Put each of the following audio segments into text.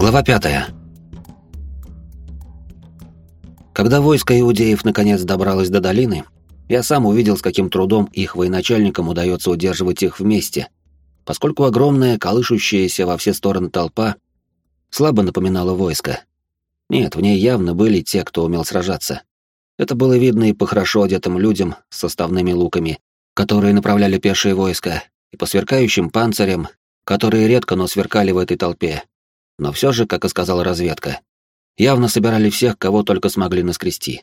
Глава пятая. Когда войско иудеев наконец добралось до долины, я сам увидел, с каким трудом их военачальникам удается удерживать их вместе, поскольку огромная, колышущаяся во все стороны толпа слабо напоминала войско. Нет, в ней явно были те, кто умел сражаться. Это было видно и по хорошо одетым людям с составными луками, которые направляли пешее войско, и по сверкающим панцирям, которые редко, но сверкали в этой толпе, но все же, как и сказала разведка, явно собирали всех, кого только смогли наскрести.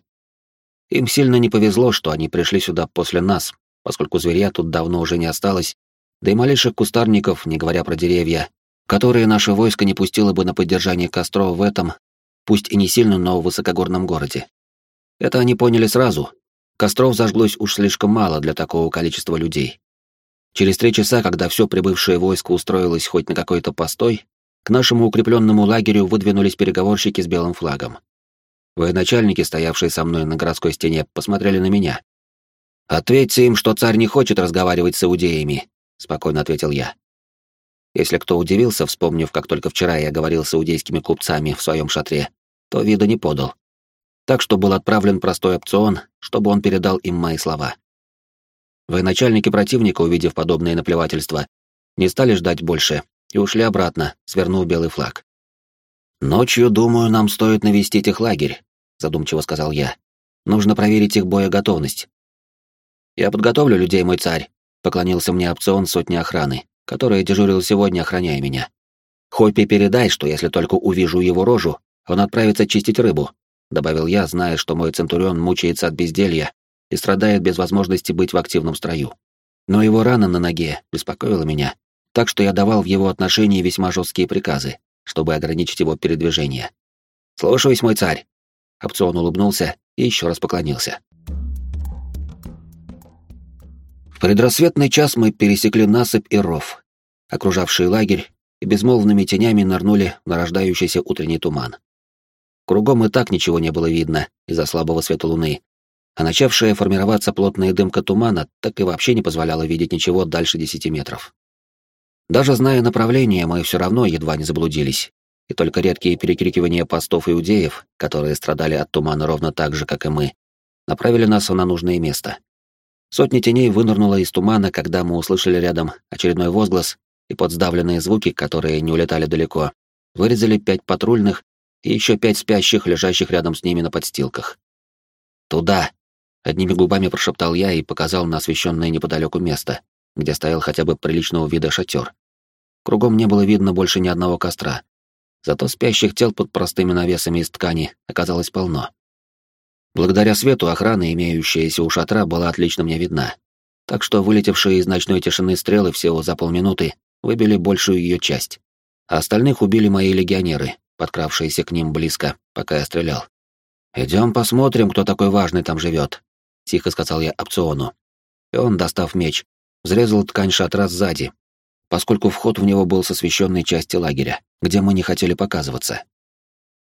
Им сильно не повезло, что они пришли сюда после нас, поскольку зверя тут давно уже не осталось, да и малейших кустарников, не говоря про деревья, которые наше войско не пустило бы на поддержание костров в этом, пусть и не сильно, но высокогорном городе. Это они поняли сразу. Костров зажглось уж слишком мало для такого количества людей. Через три часа, когда все прибывшее войско устроилось хоть на какой-то постой, к нашему укрепленному лагерю выдвинулись переговорщики с белым флагом. Военачальники, стоявшие со мной на городской стене, посмотрели на меня. «Ответьте им, что царь не хочет разговаривать с иудеями», — спокойно ответил я. Если кто удивился, вспомнив, как только вчера я говорил с иудейскими купцами в своем шатре, то вида не подал. Так что был отправлен простой опцион, чтобы он передал им мои слова. Военачальники противника, увидев подобное наплевательство, не стали ждать больше и ушли обратно, свернув белый флаг. «Ночью, думаю, нам стоит навестить их лагерь», — задумчиво сказал я. «Нужно проверить их боеготовность». «Я подготовлю людей, мой царь», — поклонился мне опцион сотни охраны, которая дежурила сегодня, охраняя меня. «Хоппи передай, что если только увижу его рожу, он отправится чистить рыбу», — добавил я, зная, что мой центурион мучается от безделья и страдает без возможности быть в активном строю. Но его рана на ноге беспокоила меня, так что я давал в его отношении весьма жесткие приказы, чтобы ограничить его передвижение. «Слушаюсь, мой царь!» Опцион улыбнулся и еще раз поклонился. В предрассветный час мы пересекли насыпь и ров, окружавший лагерь, и безмолвными тенями нырнули в нарождающийся утренний туман. Кругом и так ничего не было видно из-за слабого света луны, а начавшая формироваться плотная дымка тумана так и вообще не позволяла видеть ничего дальше десяти метров. Даже зная направление, мы все равно едва не заблудились, и только редкие перекрикивания постов иудеев, которые страдали от тумана ровно так же, как и мы, направили нас на нужное место. Сотни теней вынырнуло из тумана, когда мы услышали рядом очередной возглас, и под сдавленные звуки, которые не улетали далеко, вырезали пять патрульных и еще пять спящих, лежащих рядом с ними на подстилках. «Туда!» — одними губами прошептал я и показал на освещенное неподалеку место, где стоял хотя бы приличного вида шатер. Кругом не было видно больше ни одного костра. Зато спящих тел под простыми навесами из ткани оказалось полно. Благодаря свету охрана, имеющаяся у шатра, была отлично мне видна. Так что вылетевшие из ночной тишины стрелы всего за полминуты выбили большую ее часть. А остальных убили мои легионеры, подкравшиеся к ним близко, пока я стрелял. «Идем посмотрим, кто такой важный там живет», — тихо сказал я опциону. И он, достав меч, взрезал ткань шатра сзади, поскольку вход в него был с освещенной части лагеря, где мы не хотели показываться.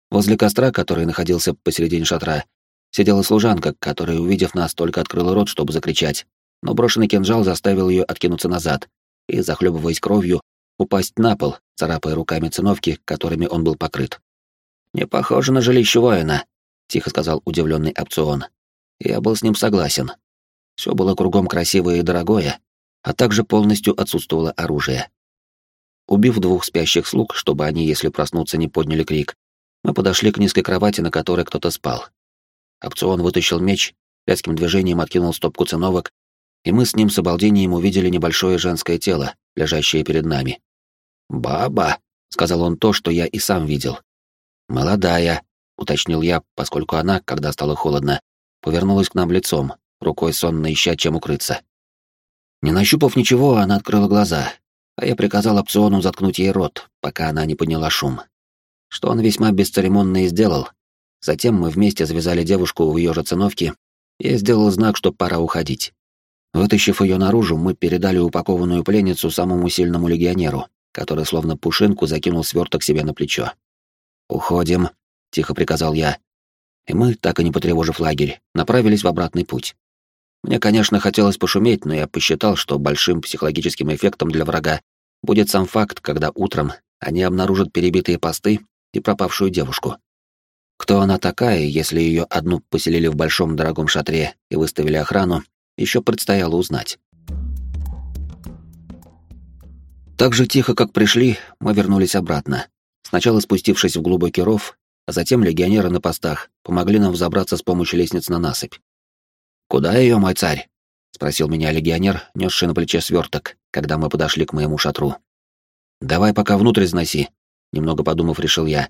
Возле костра, который находился посередине шатра, сидела служанка, которая, увидев нас, только открыла рот, чтобы закричать, но брошенный кинжал заставил ее откинуться назад и, захлебываясь кровью, упасть на пол, царапая руками циновки, которыми он был покрыт. «Не похоже на жилище воина», — тихо сказал удивленный опцион. Я был с ним согласен. Все было кругом красивое и дорогое, а также полностью отсутствовало оружие. Убив двух спящих слуг, чтобы они, если проснуться, не подняли крик, мы подошли к низкой кровати, на которой кто-то спал. Опцион вытащил меч, резким движением откинул стопку циновок, и мы с ним с обалдением увидели небольшое женское тело, лежащее перед нами. «Баба», — сказал он то, что я и сам видел. «Молодая», — уточнил я, поскольку она, когда стало холодно, повернулась к нам лицом, рукой сонно ища чем укрыться. Не нащупав ничего, она открыла глаза, а я приказал опциону заткнуть ей рот, пока она не подняла шум. Что он весьма бесцеремонно и сделал. Затем мы вместе завязали девушку в ее же циновке, и сделал знак, что пора уходить. Вытащив ее наружу, мы передали упакованную пленницу самому сильному легионеру, который словно пушинку закинул сверток себе на плечо. «Уходим», — тихо приказал я. И мы, так и не потревожив лагерь, направились в обратный путь. Мне, конечно, хотелось пошуметь, но я посчитал, что большим психологическим эффектом для врага будет сам факт, когда утром они обнаружат перебитые посты и пропавшую девушку. Кто она такая, если ее одну поселили в большом дорогом шатре и выставили охрану, еще предстояло узнать. Так же тихо, как пришли, мы вернулись обратно. Сначала спустившись в глубокий ров, а затем легионеры на постах помогли нам взобраться с помощью лестниц на насыпь. «Куда ее, мой царь?» — спросил меня легионер, несший на плече сверток, когда мы подошли к моему шатру. «Давай пока внутрь сноси», — немного подумав, решил я.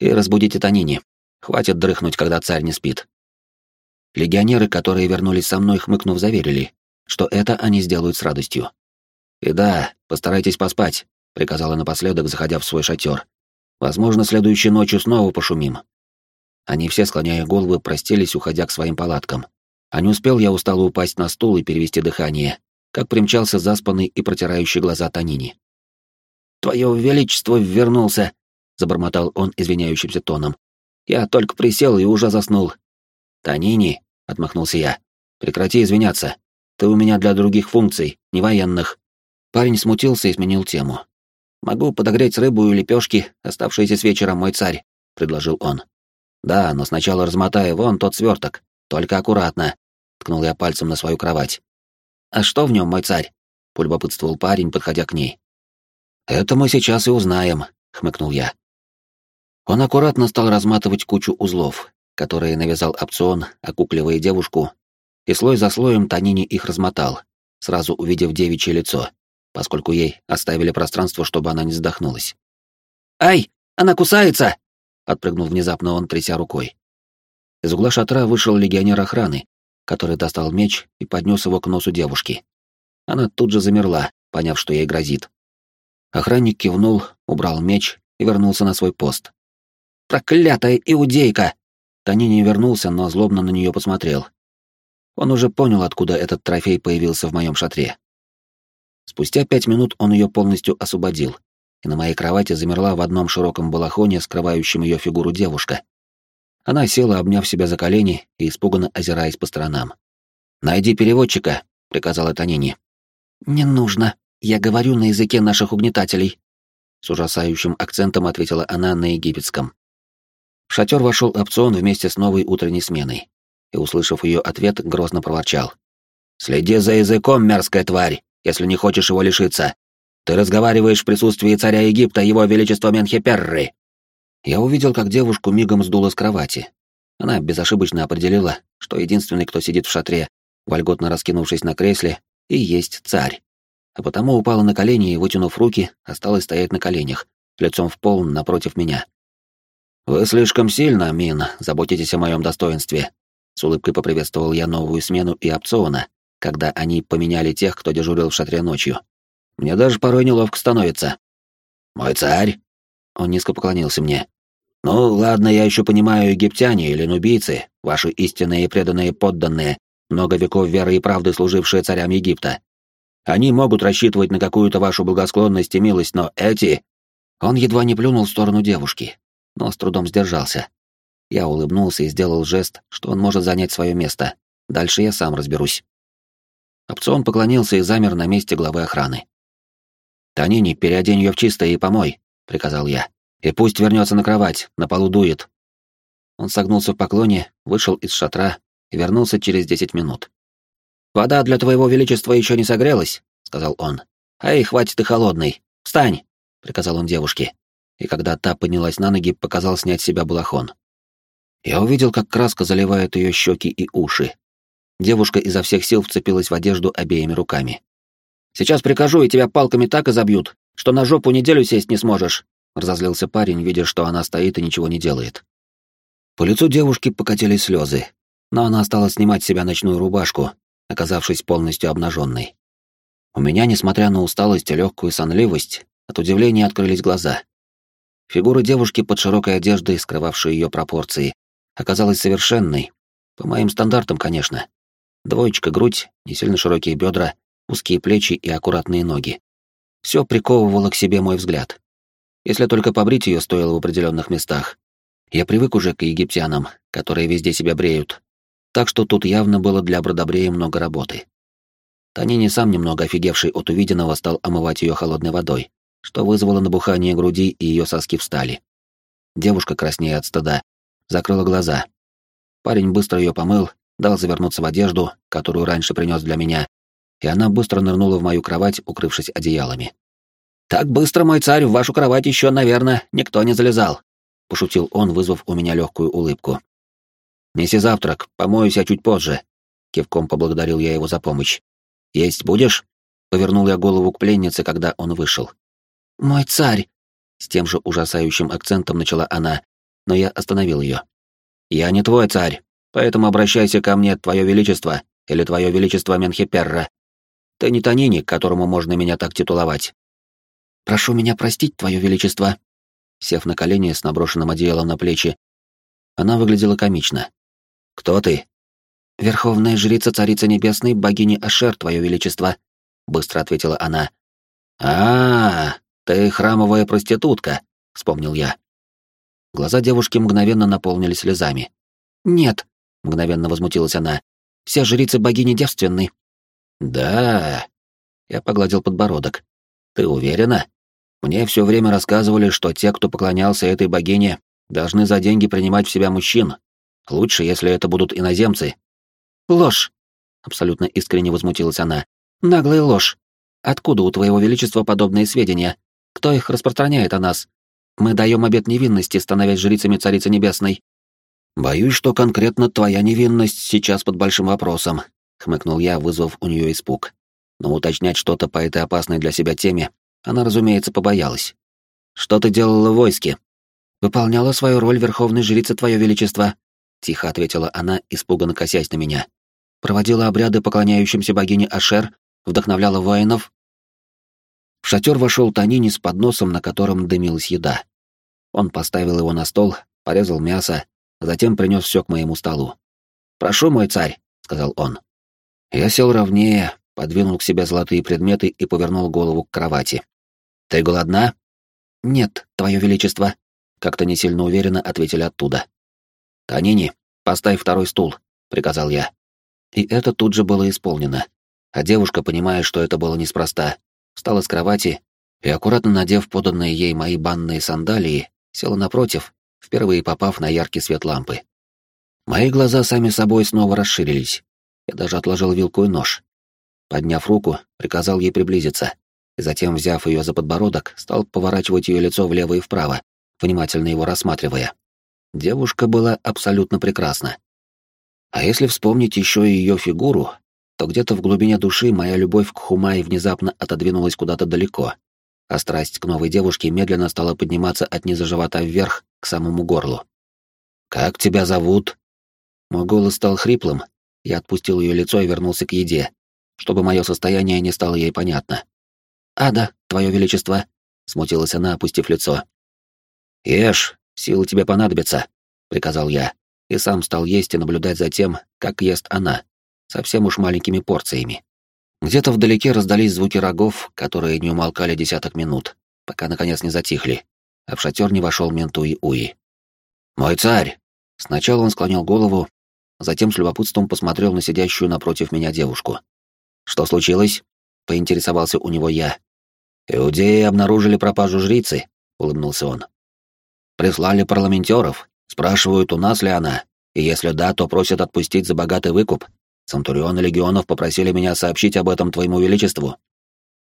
«И разбудите Танини. Хватит дрыхнуть, когда царь не спит». Легионеры, которые вернулись со мной, хмыкнув, заверили, что это они сделают с радостью. «И да, постарайтесь поспать», — приказала напоследок, заходя в свой шатер. «Возможно, следующей ночью снова пошумим». Они все, склоняя головы, простились, уходя к своим палаткам. А не успел я устало упасть на стул и перевести дыхание, как примчался заспанный и протирающий глаза Танини. «Твое величество вернулся», — забормотал он извиняющимся тоном. «Я только присел и уже заснул». «Танини», — отмахнулся я, — «прекрати извиняться. Ты у меня для других функций, не военных». Парень смутился и сменил тему. «Могу подогреть рыбу и лепешки, оставшиеся с вечера, мой царь», — предложил он. «Да, но сначала размотай вон тот сверток, только аккуратно», — ткнул я пальцем на свою кровать. «А что в нем, мой царь?» — полюбопытствовал парень, подходя к ней. «Это мы сейчас и узнаем», — хмыкнул я. Он аккуратно стал разматывать кучу узлов, которые навязал опцион, окукливая девушку, и слой за слоем Танини их размотал, сразу увидев девичье лицо поскольку ей оставили пространство, чтобы она не задохнулась. «Ай, она кусается!» — отпрыгнул внезапно он, тряся рукой. Из угла шатра вышел легионер охраны, который достал меч и поднес его к носу девушки. Она тут же замерла, поняв, что ей грозит. Охранник кивнул, убрал меч и вернулся на свой пост. «Проклятая иудейка!» Тони не вернулся, но злобно на нее посмотрел. Он уже понял, откуда этот трофей появился в моем шатре. Спустя пять минут он ее полностью освободил, и на моей кровати замерла в одном широком балахоне, скрывающем ее фигуру девушка. Она села, обняв себя за колени и испуганно озираясь по сторонам. «Найди переводчика», — приказала Танини. «Не нужно. Я говорю на языке наших угнетателей», — с ужасающим акцентом ответила она на египетском. В шатер вошел опцион вместе с новой утренней сменой, и, услышав ее ответ, грозно проворчал. «Следи за языком, мерзкая тварь!» если не хочешь его лишиться. Ты разговариваешь в присутствии царя Египта, его величества Менхеперры. Я увидел, как девушку мигом сдуло с кровати. Она безошибочно определила, что единственный, кто сидит в шатре, вольготно раскинувшись на кресле, и есть царь. А потому упала на колени и, вытянув руки, осталась стоять на коленях, лицом в пол напротив меня. «Вы слишком сильно, Мин, заботитесь о моем достоинстве», — с улыбкой поприветствовал я новую смену и опциона, когда они поменяли тех, кто дежурил в шатре ночью. Мне даже порой неловко становится. «Мой царь?» Он низко поклонился мне. «Ну, ладно, я еще понимаю египтяне или нубийцы, ваши истинные и преданные подданные, много веков веры и правды служившие царям Египта. Они могут рассчитывать на какую-то вашу благосклонность и милость, но эти...» Он едва не плюнул в сторону девушки, но с трудом сдержался. Я улыбнулся и сделал жест, что он может занять свое место. Дальше я сам разберусь. Опцион поклонился и замер на месте главы охраны. «Танини, переодень ее в чистое и помой», — приказал я. «И пусть вернется на кровать, на полу дует». Он согнулся в поклоне, вышел из шатра и вернулся через десять минут. «Вода для твоего величества еще не согрелась», — сказал он. «Эй, хватит и холодной. Встань!» — приказал он девушке. И когда та поднялась на ноги, показал снять себя балахон. Я увидел, как краска заливает ее щеки и уши, Девушка изо всех сил вцепилась в одежду обеими руками. «Сейчас прикажу, и тебя палками так изобьют, что на жопу неделю сесть не сможешь», — разозлился парень, видя, что она стоит и ничего не делает. По лицу девушки покатились слезы, но она стала снимать себя ночную рубашку, оказавшись полностью обнаженной. У меня, несмотря на усталость и легкую сонливость, от удивления открылись глаза. Фигура девушки под широкой одеждой, скрывавшей ее пропорции, оказалась совершенной, по моим стандартам, конечно. Двоечка грудь, не сильно широкие бедра, узкие плечи и аккуратные ноги. Все приковывало к себе мой взгляд. Если только побрить ее стоило в определенных местах. Я привык уже к египтянам, которые везде себя бреют. Так что тут явно было для Бродобрея много работы. Танини сам немного офигевший от увиденного стал омывать ее холодной водой, что вызвало набухание груди и ее соски встали. Девушка, краснея от стыда, закрыла глаза. Парень быстро ее помыл, дал завернуться в одежду, которую раньше принес для меня, и она быстро нырнула в мою кровать, укрывшись одеялами. «Так быстро, мой царь, в вашу кровать еще, наверное, никто не залезал», — пошутил он, вызвав у меня легкую улыбку. «Неси завтрак, помоюсь я чуть позже», — кивком поблагодарил я его за помощь. «Есть будешь?» — повернул я голову к пленнице, когда он вышел. «Мой царь!» С тем же ужасающим акцентом начала она, но я остановил ее. «Я не твой царь, поэтому обращайся ко мне, твое величество, или твое величество Менхиперра. Ты не Танини, которому можно меня так титуловать». «Прошу меня простить, твое величество». Сев на колени с наброшенным одеялом на плечи, она выглядела комично. «Кто ты?» «Верховная жрица Царицы Небесной, богини Ашер, твое величество», — быстро ответила она. а, -а, -а «Ты храмовая проститутка», — вспомнил я. Глаза девушки мгновенно наполнились слезами. «Нет», — мгновенно возмутилась она, — «все жрицы богини девственны». «Да...» — я погладил подбородок. «Ты уверена? Мне все время рассказывали, что те, кто поклонялся этой богине, должны за деньги принимать в себя мужчин. Лучше, если это будут иноземцы». «Ложь!» — абсолютно искренне возмутилась она. «Наглая ложь. Откуда у твоего величества подобные сведения? Кто их распространяет о нас? Мы даем обет невинности, становясь жрицами Царицы Небесной. Боюсь, что конкретно твоя невинность сейчас под большим вопросом, хмыкнул я, вызвав у нее испуг. Но уточнять что-то по этой опасной для себя теме она, разумеется, побоялась. Что ты делала в войске? Выполняла свою роль верховной жрицы Твое Величество, тихо ответила она, испуганно косясь на меня. Проводила обряды поклоняющимся богине Ашер, вдохновляла воинов, в шатер вошел Танини с подносом, на котором дымилась еда. Он поставил его на стол, порезал мясо, затем принес все к моему столу. «Прошу, мой царь», — сказал он. Я сел ровнее, подвинул к себе золотые предметы и повернул голову к кровати. «Ты голодна?» «Нет, твое величество», — как-то не сильно уверенно ответили оттуда. «Танини, поставь второй стул», — приказал я. И это тут же было исполнено. А девушка, понимая, что это было неспроста, встала с кровати и, аккуратно надев поданные ей мои банные сандалии, села напротив, впервые попав на яркий свет лампы. Мои глаза сами собой снова расширились. Я даже отложил вилку и нож. Подняв руку, приказал ей приблизиться, затем, взяв ее за подбородок, стал поворачивать ее лицо влево и вправо, внимательно его рассматривая. Девушка была абсолютно прекрасна. А если вспомнить еще и ее фигуру, то где-то в глубине души моя любовь к Хумай внезапно отодвинулась куда-то далеко, а страсть к новой девушке медленно стала подниматься от низа живота вверх к самому горлу. «Как тебя зовут?» Мой голос стал хриплым, я отпустил ее лицо и вернулся к еде, чтобы мое состояние не стало ей понятно. «Ада, твое величество», — смутилась она, опустив лицо. «Ешь, силы тебе понадобятся», — приказал я, и сам стал есть и наблюдать за тем, как ест она, совсем уж маленькими порциями. Где-то вдалеке раздались звуки рогов, которые не умолкали десяток минут, пока наконец не затихли, а в шатер не вошел Ментуи-Уи. «Мой царь!» Сначала он склонил голову, затем с любопытством посмотрел на сидящую напротив меня девушку. «Что случилось?» — поинтересовался у него я. «Иудеи обнаружили пропажу жрицы», — улыбнулся он. «Прислали парламентеров, спрашивают, у нас ли она, и если да, то просят отпустить за богатый выкуп. Центурионы легионов попросили меня сообщить об этом твоему величеству.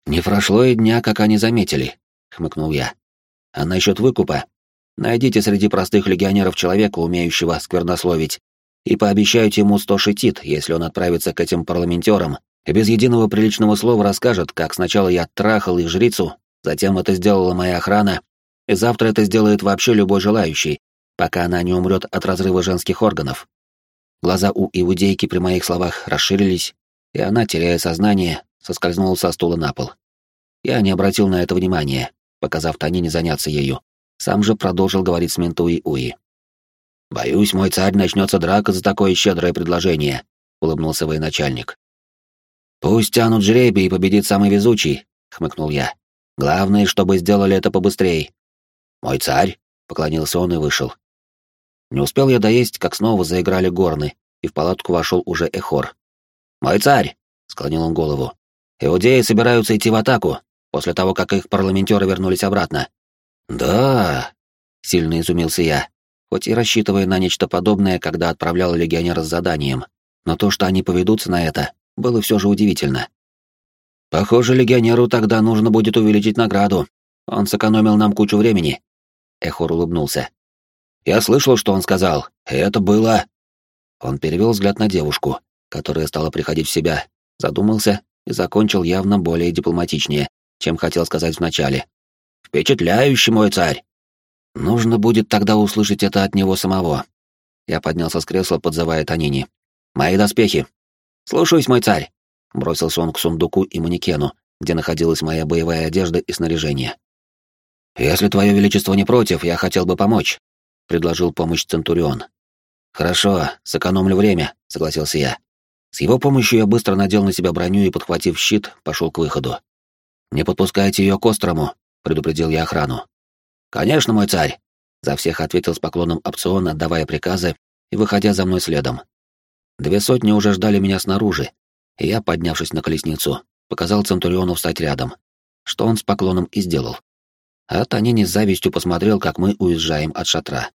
Не прошло и дня, как они заметили, хмыкнул я. А насчет выкупа? Найдите среди простых легионеров человека, умеющего сквернословить, и пообещайте ему сто шитит, если он отправится к этим парламентерам и без единого приличного слова расскажет, как сначала я трахал их жрицу, затем это сделала моя охрана, и завтра это сделает вообще любой желающий, пока она не умрет от разрыва женских органов. Глаза у иудейки при моих словах расширились, и она, теряя сознание, соскользнула со стула на пол. Я не обратил на это внимания, показав Танине заняться ею. Сам же продолжил говорить с Ментуи Уи. «Боюсь, мой царь начнется драка за такое щедрое предложение», — улыбнулся военачальник. «Пусть тянут жребий и победит самый везучий», — хмыкнул я. «Главное, чтобы сделали это побыстрее». «Мой царь», — поклонился он и вышел. Не успел я доесть, как снова заиграли горны, и в палатку вошел уже Эхор. «Мой царь!» — склонил он голову. «Иудеи собираются идти в атаку, после того, как их парламентеры вернулись обратно». «Да...» — сильно изумился я, хоть и рассчитывая на нечто подобное, когда отправлял легионера с заданием, но то, что они поведутся на это, было все же удивительно. Похоже, легионеру тогда нужно будет увеличить награду. Он сэкономил нам кучу времени. Эхор улыбнулся. Я слышал, что он сказал. Это было... Он перевел взгляд на девушку, которая стала приходить в себя, задумался и закончил явно более дипломатичнее, чем хотел сказать вначале. «Впечатляющий мой царь!» Нужно будет тогда услышать это от него самого. Я поднялся с кресла, подзывая Танини. «Мои доспехи!» «Слушаюсь, мой царь!» Бросился он к сундуку и манекену, где находилась моя боевая одежда и снаряжение. «Если твое величество не против, я хотел бы помочь», — предложил помощь Центурион. «Хорошо, сэкономлю время», — согласился я. С его помощью я быстро надел на себя броню и, подхватив щит, пошел к выходу. «Не подпускайте ее к острому», — предупредил я охрану. «Конечно, мой царь!» — за всех ответил с поклоном опцион, отдавая приказы и выходя за мной следом. Две сотни уже ждали меня снаружи, и я, поднявшись на колесницу, показал Центуриону встать рядом, что он с поклоном и сделал. А Танини с завистью посмотрел, как мы уезжаем от шатра.